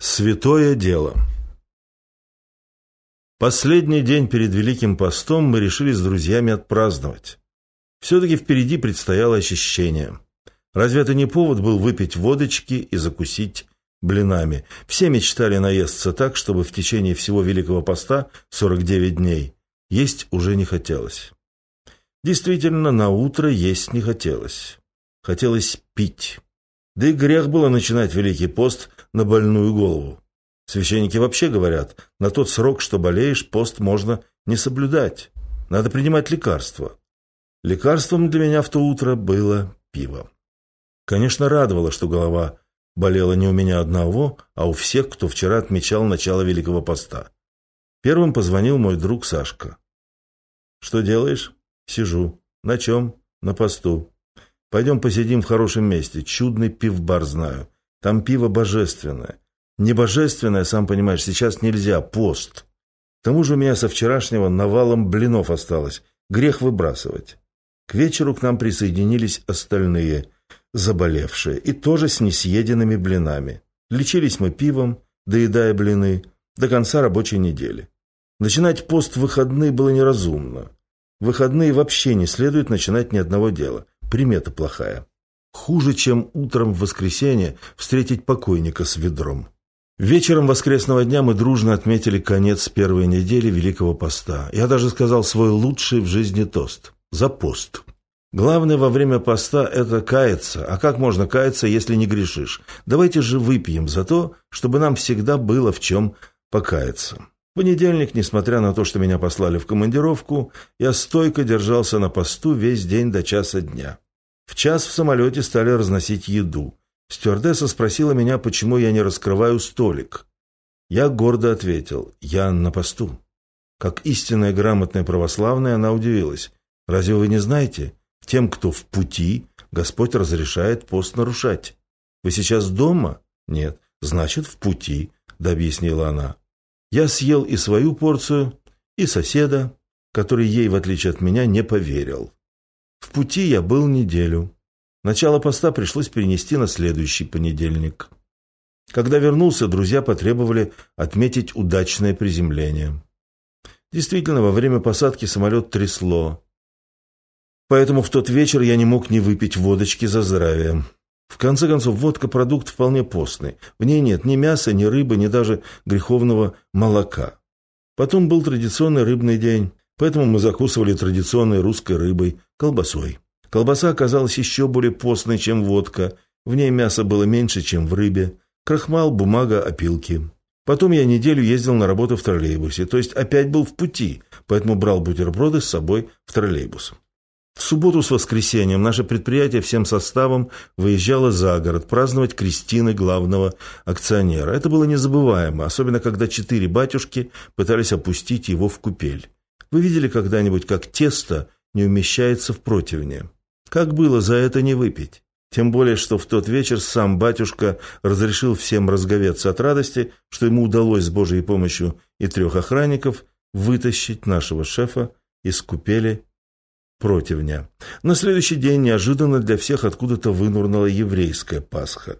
Святое дело. Последний день перед Великим постом мы решили с друзьями отпраздновать. Все-таки впереди предстояло очищение. Разве это не повод был выпить водочки и закусить блинами? Все мечтали наесться так, чтобы в течение всего Великого поста, 49 дней, есть уже не хотелось. Действительно, на утро есть не хотелось. Хотелось пить. Да и грех было начинать Великий пост на больную голову. Священники вообще говорят, на тот срок, что болеешь, пост можно не соблюдать. Надо принимать лекарства. Лекарством для меня в то утро было пиво. Конечно, радовало, что голова болела не у меня одного, а у всех, кто вчера отмечал начало Великого поста. Первым позвонил мой друг Сашка. «Что делаешь?» «Сижу». «На чем?» «На посту». Пойдем посидим в хорошем месте. Чудный пивбар знаю. Там пиво божественное. Не божественное, сам понимаешь, сейчас нельзя. Пост. К тому же у меня со вчерашнего навалом блинов осталось. Грех выбрасывать. К вечеру к нам присоединились остальные, заболевшие, и тоже с несъеденными блинами. Лечились мы пивом, доедая блины, до конца рабочей недели. Начинать пост в выходные было неразумно. В выходные вообще не следует начинать ни одного дела. Примета плохая. Хуже, чем утром в воскресенье встретить покойника с ведром. Вечером воскресного дня мы дружно отметили конец первой недели Великого Поста. Я даже сказал свой лучший в жизни тост. За пост. Главное во время поста – это каяться. А как можно каяться, если не грешишь? Давайте же выпьем за то, чтобы нам всегда было в чем покаяться. Понедельник, несмотря на то, что меня послали в командировку, я стойко держался на посту весь день до часа дня. В час в самолете стали разносить еду. Стюардесса спросила меня, почему я не раскрываю столик. Я гордо ответил, я на посту. Как истинная грамотная православная, она удивилась. Разве вы не знаете? Тем, кто в пути, Господь разрешает пост нарушать. Вы сейчас дома? Нет. Значит, в пути, да объяснила она. Я съел и свою порцию, и соседа, который ей, в отличие от меня, не поверил. В пути я был неделю. Начало поста пришлось перенести на следующий понедельник. Когда вернулся, друзья потребовали отметить удачное приземление. Действительно, во время посадки самолет трясло. Поэтому в тот вечер я не мог не выпить водочки за здравие. В конце концов, водка – продукт вполне постный. В ней нет ни мяса, ни рыбы, ни даже греховного молока. Потом был традиционный рыбный день, поэтому мы закусывали традиционной русской рыбой, колбасой. Колбаса оказалась еще более постной, чем водка. В ней мяса было меньше, чем в рыбе. Крахмал, бумага, опилки. Потом я неделю ездил на работу в троллейбусе, то есть опять был в пути, поэтому брал бутерброды с собой в троллейбус. В субботу с воскресеньем наше предприятие всем составом выезжало за город праздновать крестины главного акционера. Это было незабываемо, особенно когда четыре батюшки пытались опустить его в купель. Вы видели когда-нибудь, как тесто не умещается в противне? Как было за это не выпить? Тем более, что в тот вечер сам батюшка разрешил всем разговеться от радости, что ему удалось с Божьей помощью и трех охранников вытащить нашего шефа из купели противня. На следующий день неожиданно для всех откуда-то вынурнула еврейская Пасха.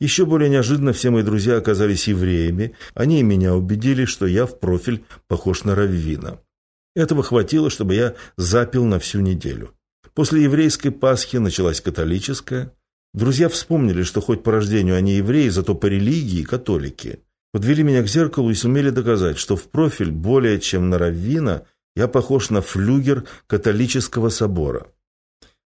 Еще более неожиданно все мои друзья оказались евреями. Они и меня убедили, что я в профиль похож на Раввина. Этого хватило, чтобы я запил на всю неделю. После еврейской Пасхи началась католическая. Друзья вспомнили, что хоть по рождению они евреи, зато по религии католики. Подвели меня к зеркалу и сумели доказать, что в профиль более чем на Раввина – я похож на флюгер католического собора.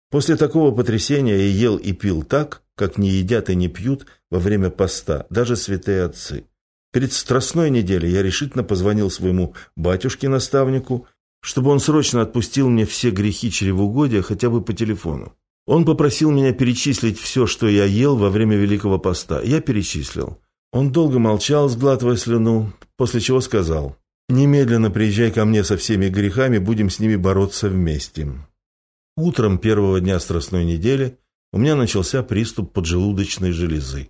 После такого потрясения я ел и пил так, как не едят и не пьют во время поста, даже святые отцы. Перед страстной неделей я решительно позвонил своему батюшке-наставнику, чтобы он срочно отпустил мне все грехи чревоугодия хотя бы по телефону. Он попросил меня перечислить все, что я ел во время Великого Поста. Я перечислил. Он долго молчал, сглатывая слюну, после чего сказал, Немедленно приезжай ко мне со всеми грехами, будем с ними бороться вместе. Утром первого дня страстной недели у меня начался приступ поджелудочной железы.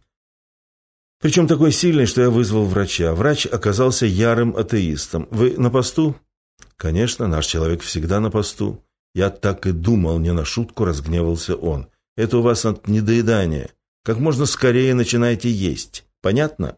Причем такой сильный, что я вызвал врача. Врач оказался ярым атеистом. Вы на посту? Конечно, наш человек всегда на посту. Я так и думал, не на шутку разгневался он. Это у вас от недоедания. Как можно скорее начинайте есть. Понятно?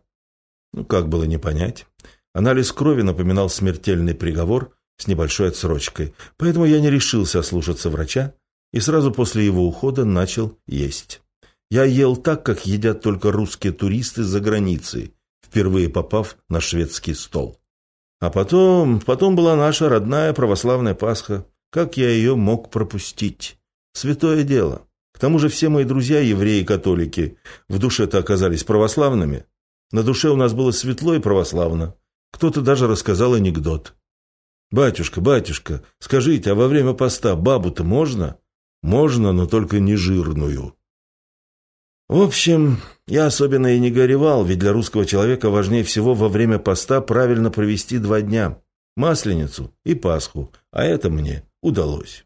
Ну, как было не понять? Анализ крови напоминал смертельный приговор с небольшой отсрочкой, поэтому я не решился ослушаться врача и сразу после его ухода начал есть. Я ел так, как едят только русские туристы за границей, впервые попав на шведский стол. А потом, потом была наша родная православная Пасха. Как я ее мог пропустить? Святое дело. К тому же все мои друзья, евреи-католики, в душе-то оказались православными. На душе у нас было светло и православно. Кто-то даже рассказал анекдот. «Батюшка, батюшка, скажите, а во время поста бабу-то можно?» «Можно, но только не жирную». В общем, я особенно и не горевал, ведь для русского человека важнее всего во время поста правильно провести два дня – Масленицу и Пасху, а это мне удалось.